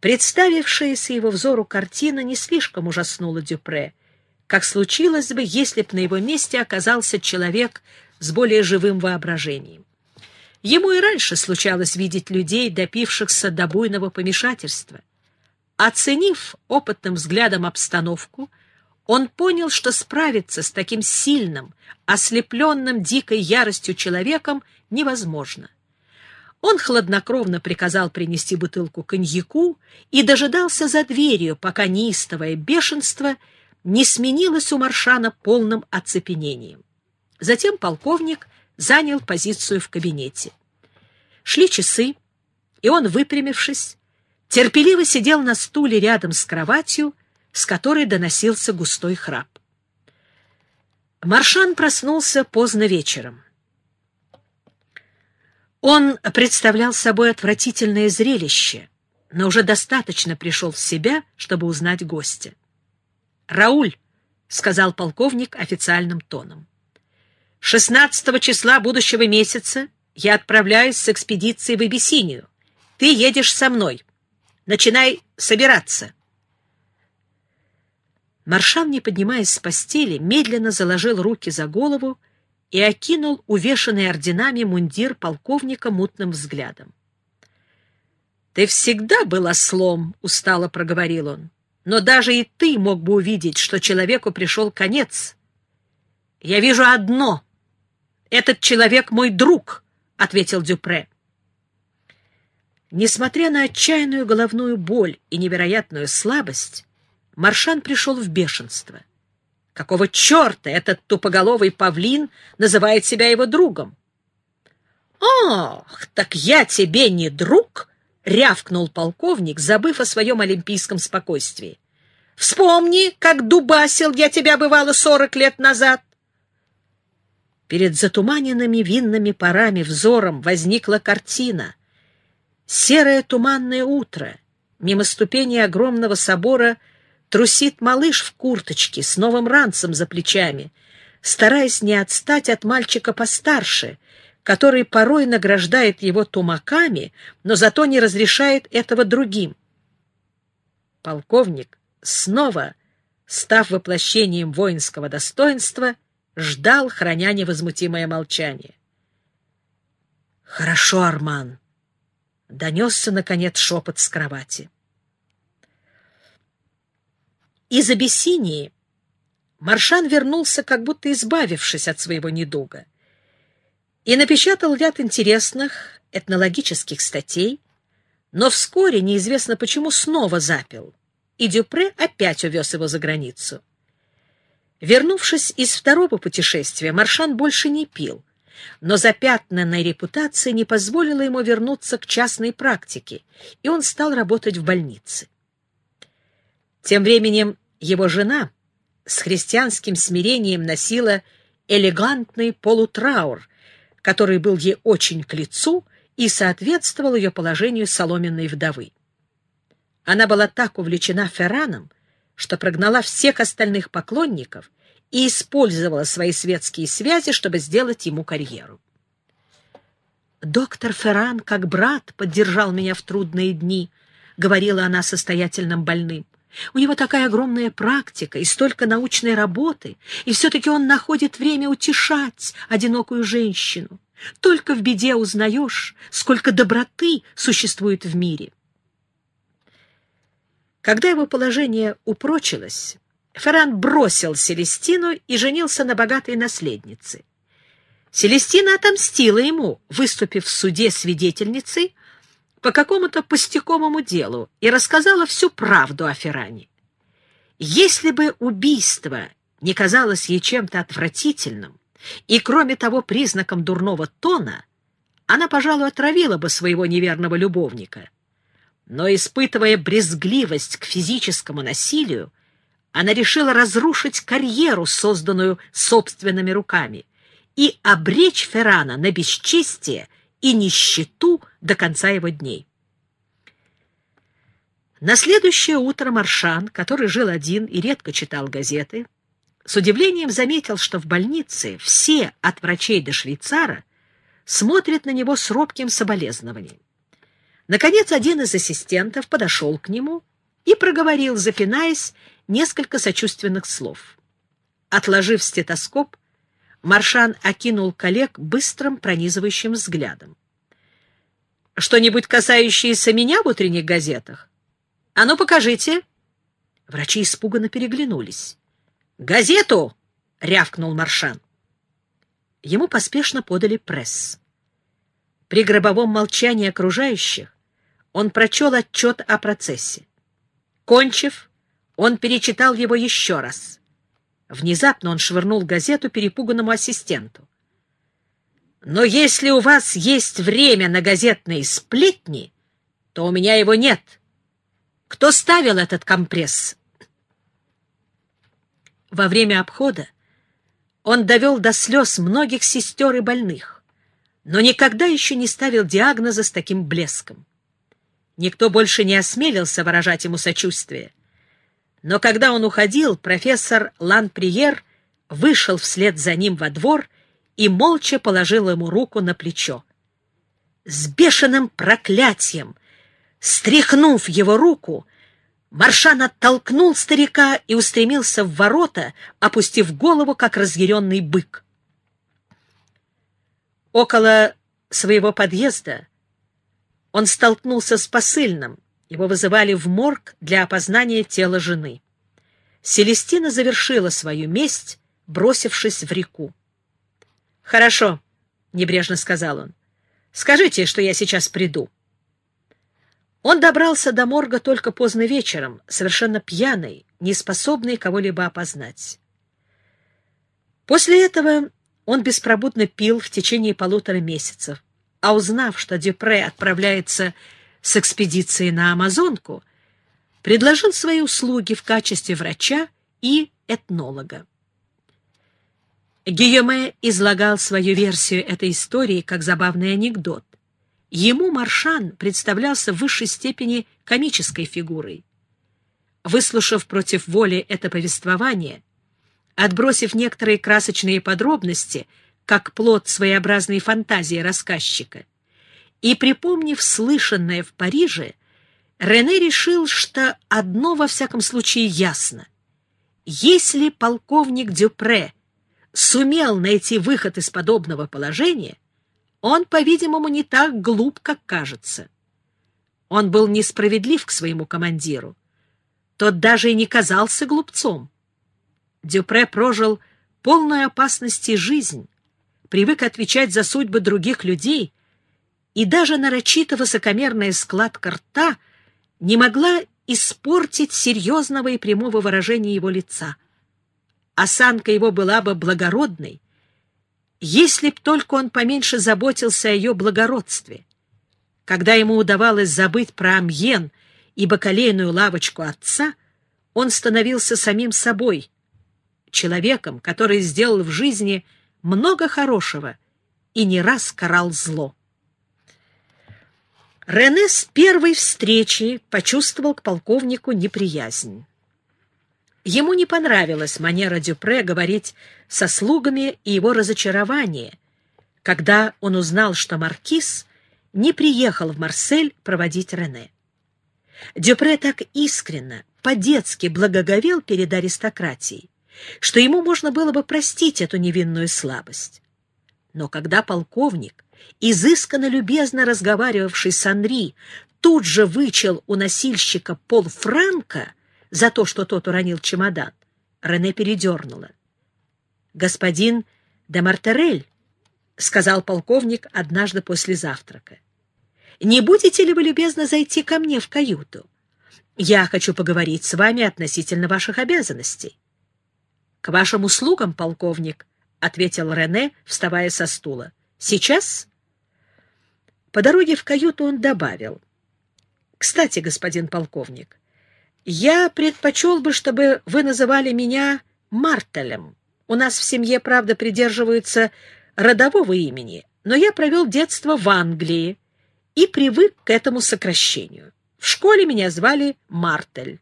Представившаяся его взору картина не слишком ужаснула Дюпре, как случилось бы, если б на его месте оказался человек с более живым воображением. Ему и раньше случалось видеть людей, допившихся до буйного помешательства. Оценив опытным взглядом обстановку, он понял, что справиться с таким сильным, ослепленным дикой яростью человеком невозможно. Он хладнокровно приказал принести бутылку коньяку и дожидался за дверью, пока неистовое бешенство не сменилось у Маршана полным оцепенением. Затем полковник занял позицию в кабинете. Шли часы, и он, выпрямившись, терпеливо сидел на стуле рядом с кроватью, с которой доносился густой храп. Маршан проснулся поздно вечером. Он представлял собой отвратительное зрелище, но уже достаточно пришел в себя, чтобы узнать гостя. «Рауль», — сказал полковник официальным тоном, — «16 числа будущего месяца я отправляюсь с экспедицией в Абиссинию. Ты едешь со мной. Начинай собираться». Маршан, не поднимаясь с постели, медленно заложил руки за голову и окинул увешанный орденами мундир полковника мутным взглядом. «Ты всегда был ослом», — устало проговорил он. «Но даже и ты мог бы увидеть, что человеку пришел конец. Я вижу одно. Этот человек мой друг», — ответил Дюпре. Несмотря на отчаянную головную боль и невероятную слабость, Маршан пришел в бешенство. Какого черта этот тупоголовый павлин называет себя его другом? «Ах, так я тебе не друг?» — рявкнул полковник, забыв о своем олимпийском спокойствии. «Вспомни, как дубасил я тебя, бывало, сорок лет назад!» Перед затуманенными винными парами взором возникла картина. Серое туманное утро, мимо ступени огромного собора — Трусит малыш в курточке с новым ранцем за плечами, стараясь не отстать от мальчика постарше, который порой награждает его тумаками, но зато не разрешает этого другим. Полковник, снова став воплощением воинского достоинства, ждал, храня невозмутимое молчание. «Хорошо, Арман!» — донесся, наконец, шепот с кровати. Из Абиссинии Маршан вернулся, как будто избавившись от своего недуга, и напечатал ряд интересных этнологических статей, но вскоре, неизвестно почему, снова запил, и Дюпре опять увез его за границу. Вернувшись из второго путешествия, Маршан больше не пил, но запятнанная репутация не позволила ему вернуться к частной практике, и он стал работать в больнице. Тем временем его жена с христианским смирением носила элегантный полутраур, который был ей очень к лицу и соответствовал ее положению соломенной вдовы. Она была так увлечена Ферраном, что прогнала всех остальных поклонников и использовала свои светские связи, чтобы сделать ему карьеру. «Доктор Ферран, как брат, поддержал меня в трудные дни», — говорила она состоятельным больным. У него такая огромная практика и столько научной работы, и все-таки он находит время утешать одинокую женщину. Только в беде узнаешь, сколько доброты существует в мире. Когда его положение упрочилось, Ферран бросил Селестину и женился на богатой наследнице. Селестина отомстила ему, выступив в суде свидетельницей, по какому-то пустяковому делу и рассказала всю правду о Ферране. Если бы убийство не казалось ей чем-то отвратительным и, кроме того, признаком дурного тона, она, пожалуй, отравила бы своего неверного любовника. Но, испытывая брезгливость к физическому насилию, она решила разрушить карьеру, созданную собственными руками, и обречь Феррана на бесчестие и нищету до конца его дней. На следующее утро Маршан, который жил один и редко читал газеты, с удивлением заметил, что в больнице все, от врачей до швейцара, смотрят на него с робким соболезнованием. Наконец, один из ассистентов подошел к нему и проговорил, запинаясь, несколько сочувственных слов. Отложив стетоскоп, Маршан окинул коллег быстрым пронизывающим взглядом. «Что-нибудь касающееся меня в утренних газетах? А ну, покажите!» Врачи испуганно переглянулись. «Газету!» — рявкнул Маршан. Ему поспешно подали пресс. При гробовом молчании окружающих он прочел отчет о процессе. Кончив, он перечитал его еще раз. Внезапно он швырнул газету перепуганному ассистенту. «Но если у вас есть время на газетные сплетни, то у меня его нет. Кто ставил этот компресс?» Во время обхода он довел до слез многих сестер и больных, но никогда еще не ставил диагноза с таким блеском. Никто больше не осмелился выражать ему сочувствие. Но когда он уходил, профессор Лан-Приер вышел вслед за ним во двор и молча положил ему руку на плечо. С бешеным проклятием, стряхнув его руку, Маршан оттолкнул старика и устремился в ворота, опустив голову, как разъяренный бык. Около своего подъезда он столкнулся с посыльным, его вызывали в морг для опознания тела жены. Селестина завершила свою месть, бросившись в реку. «Хорошо», — небрежно сказал он. «Скажите, что я сейчас приду». Он добрался до морга только поздно вечером, совершенно пьяный, неспособный кого-либо опознать. После этого он беспробудно пил в течение полутора месяцев, а узнав, что Дюпре отправляется с экспедицией на Амазонку, предложил свои услуги в качестве врача и этнолога. Гийоме излагал свою версию этой истории как забавный анекдот. Ему Маршан представлялся в высшей степени комической фигурой. Выслушав против воли это повествование, отбросив некоторые красочные подробности, как плод своеобразной фантазии рассказчика, и, припомнив слышанное в Париже, Рене решил, что одно во всяком случае ясно. Если полковник Дюпре сумел найти выход из подобного положения, он, по-видимому, не так глуп, как кажется. Он был несправедлив к своему командиру. Тот даже и не казался глупцом. Дюпре прожил полную опасности жизнь, привык отвечать за судьбы других людей и даже нарочито высокомерная складка рта не могла испортить серьезного и прямого выражения его лица. Осанка его была бы благородной, если б только он поменьше заботился о ее благородстве. Когда ему удавалось забыть про амьен и бакалейную лавочку отца, он становился самим собой, человеком, который сделал в жизни много хорошего и не раз карал зло. Рене с первой встречи почувствовал к полковнику неприязнь. Ему не понравилась манера Дюпре говорить со слугами и его разочарование, когда он узнал, что маркиз не приехал в Марсель проводить Рене. Дюпре так искренно, по-детски благоговел перед аристократией, что ему можно было бы простить эту невинную слабость. Но когда полковник изысканно любезно разговаривавший с Анри, тут же вычел у носильщика полфранка за то, что тот уронил чемодан, Рене передернула. «Господин де Мартерель», — сказал полковник однажды после завтрака, — «не будете ли вы любезно зайти ко мне в каюту? Я хочу поговорить с вами относительно ваших обязанностей». «К вашим услугам, полковник», — ответил Рене, вставая со стула. «Сейчас?» По дороге в каюту он добавил. «Кстати, господин полковник, я предпочел бы, чтобы вы называли меня Мартелем. У нас в семье, правда, придерживаются родового имени, но я провел детство в Англии и привык к этому сокращению. В школе меня звали Мартель.